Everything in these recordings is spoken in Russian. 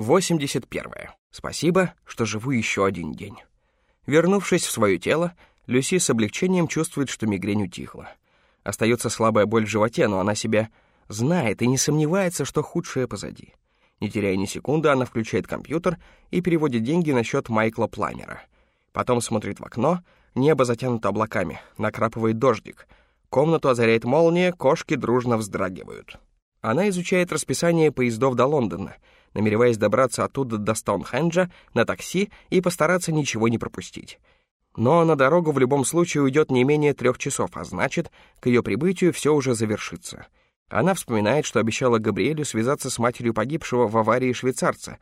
81. Спасибо, что живу еще один день. Вернувшись в свое тело, Люси с облегчением чувствует, что мигрень утихла. Остается слабая боль в животе, но она себя знает и не сомневается, что худшее позади. Не теряя ни секунды, она включает компьютер и переводит деньги на счет Майкла Пламера. Потом смотрит в окно, небо затянуто облаками, накрапывает дождик. Комнату озаряет молния, кошки дружно вздрагивают. Она изучает расписание поездов до Лондона — намереваясь добраться оттуда до Стоунхенджа на такси и постараться ничего не пропустить. Но на дорогу в любом случае уйдет не менее трех часов, а значит, к ее прибытию все уже завершится. Она вспоминает, что обещала Габриэлю связаться с матерью погибшего в аварии швейцарца,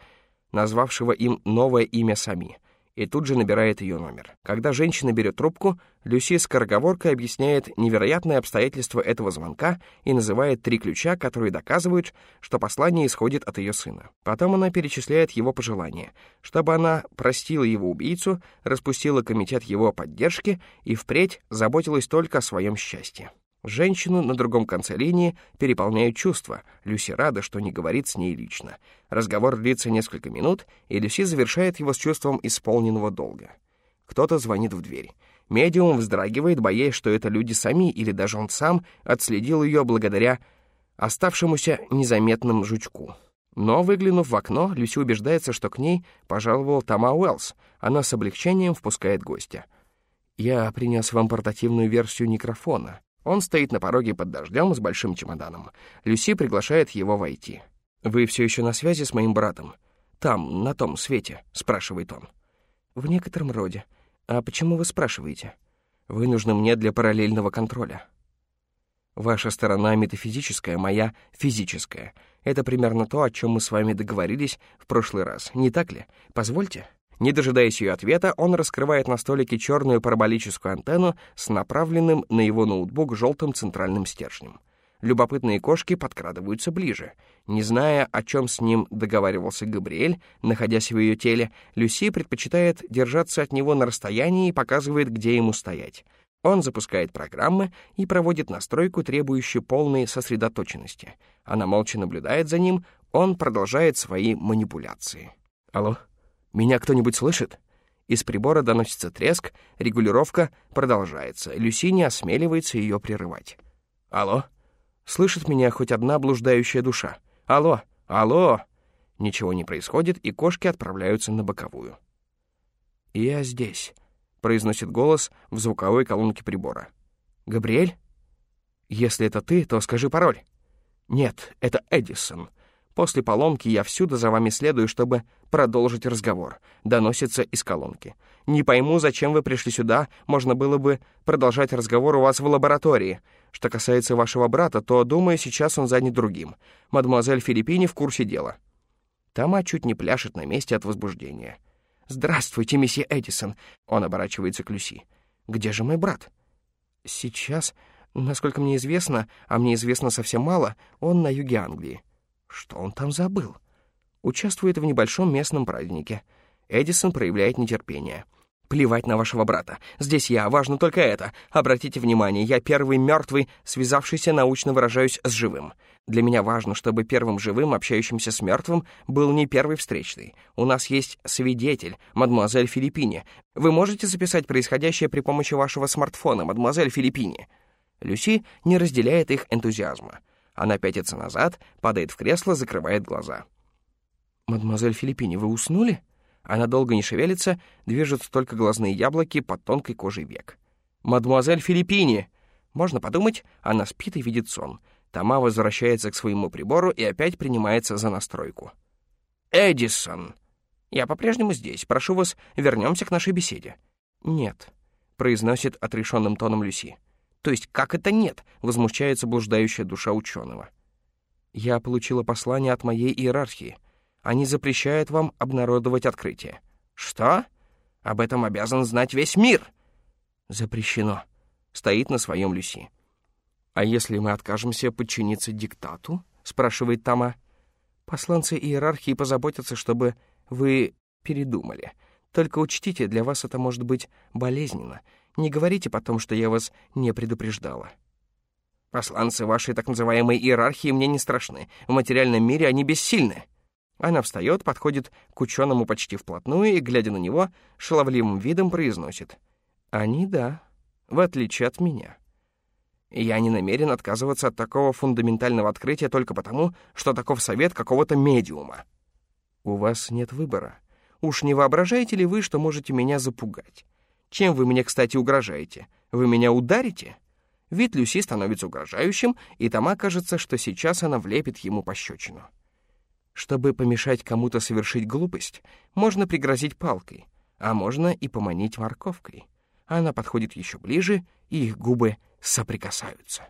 назвавшего им новое имя Сами — и тут же набирает ее номер. Когда женщина берет трубку, Люси скороговоркой объясняет невероятные обстоятельства этого звонка и называет три ключа, которые доказывают, что послание исходит от ее сына. Потом она перечисляет его пожелания, чтобы она простила его убийцу, распустила комитет его поддержки и впредь заботилась только о своем счастье. Женщину на другом конце линии переполняют чувства. Люси рада, что не говорит с ней лично. Разговор длится несколько минут, и Люси завершает его с чувством исполненного долга. Кто-то звонит в дверь. Медиум вздрагивает, боясь, что это люди сами или даже он сам отследил ее благодаря оставшемуся незаметным жучку. Но, выглянув в окно, Люси убеждается, что к ней пожаловал Тома Уэллс. Она с облегчением впускает гостя. «Я принес вам портативную версию микрофона», он стоит на пороге под дождем с большим чемоданом. Люси приглашает его войти. «Вы все еще на связи с моим братом? Там, на том свете?» — спрашивает он. «В некотором роде. А почему вы спрашиваете?» «Вы нужны мне для параллельного контроля». Ваша сторона метафизическая, моя — физическая. Это примерно то, о чем мы с вами договорились в прошлый раз, не так ли? Позвольте?» Не дожидаясь ее ответа, он раскрывает на столике черную параболическую антенну с направленным на его ноутбук желтым центральным стержнем. Любопытные кошки подкрадываются ближе. Не зная, о чем с ним договаривался Габриэль, находясь в ее теле, Люси предпочитает держаться от него на расстоянии и показывает, где ему стоять. Он запускает программы и проводит настройку, требующую полной сосредоточенности. Она молча наблюдает за ним, он продолжает свои манипуляции. «Алло?» «Меня кто-нибудь слышит?» Из прибора доносится треск, регулировка продолжается. Люси не осмеливается ее прерывать. «Алло? Слышит меня хоть одна блуждающая душа? Алло? Алло?» Ничего не происходит, и кошки отправляются на боковую. «Я здесь», — произносит голос в звуковой колонке прибора. «Габриэль? Если это ты, то скажи пароль». «Нет, это Эдисон. После поломки я всюду за вами следую, чтобы продолжить разговор. Доносится из колонки. Не пойму, зачем вы пришли сюда. Можно было бы продолжать разговор у вас в лаборатории. Что касается вашего брата, то, думаю, сейчас он занят другим. Мадемуазель Филиппини в курсе дела. Тома чуть не пляшет на месте от возбуждения. «Здравствуйте, месье Эдисон!» Он оборачивается к Люси. «Где же мой брат?» «Сейчас, насколько мне известно, а мне известно совсем мало, он на юге Англии. Что он там забыл? Участвует в небольшом местном празднике. Эдисон проявляет нетерпение. «Плевать на вашего брата. Здесь я, важно только это. Обратите внимание, я первый мертвый, связавшийся, научно выражаюсь, с живым. Для меня важно, чтобы первым живым, общающимся с мертвым, был не первый встречный. У нас есть свидетель, мадемуазель Филиппини. Вы можете записать происходящее при помощи вашего смартфона, мадемуазель Филиппини?» Люси не разделяет их энтузиазма. Она пятится назад, падает в кресло, закрывает глаза. «Мадемуазель Филиппини, вы уснули?» Она долго не шевелится, движутся только глазные яблоки под тонкой кожей век. «Мадемуазель Филиппини!» Можно подумать, она спит и видит сон. Тома возвращается к своему прибору и опять принимается за настройку. «Эдисон!» «Я по-прежнему здесь. Прошу вас, вернемся к нашей беседе». «Нет», — произносит отрешенным тоном Люси. То есть как это нет? Возмущается блуждающая душа ученого. Я получила послание от моей иерархии. Они запрещают вам обнародовать открытие. Что? Об этом обязан знать весь мир. Запрещено. Стоит на своем Люси. А если мы откажемся подчиниться диктату? Спрашивает Тама. Посланцы иерархии позаботятся, чтобы вы передумали. Только учтите, для вас это может быть болезненно — не говорите потом, что я вас не предупреждала. Посланцы вашей так называемой иерархии мне не страшны. В материальном мире они бессильны. Она встает, подходит к ученому почти вплотную и, глядя на него, шаловливым видом произносит. «Они да, в отличие от меня». Я не намерен отказываться от такого фундаментального открытия только потому, что таков совет какого-то медиума. У вас нет выбора. Уж не воображаете ли вы, что можете меня запугать? Чем вы мне, кстати, угрожаете? Вы меня ударите?» Вид Люси становится угрожающим, и Тома кажется, что сейчас она влепит ему пощечину. Чтобы помешать кому-то совершить глупость, можно пригрозить палкой, а можно и поманить морковкой. Она подходит еще ближе, и их губы соприкасаются.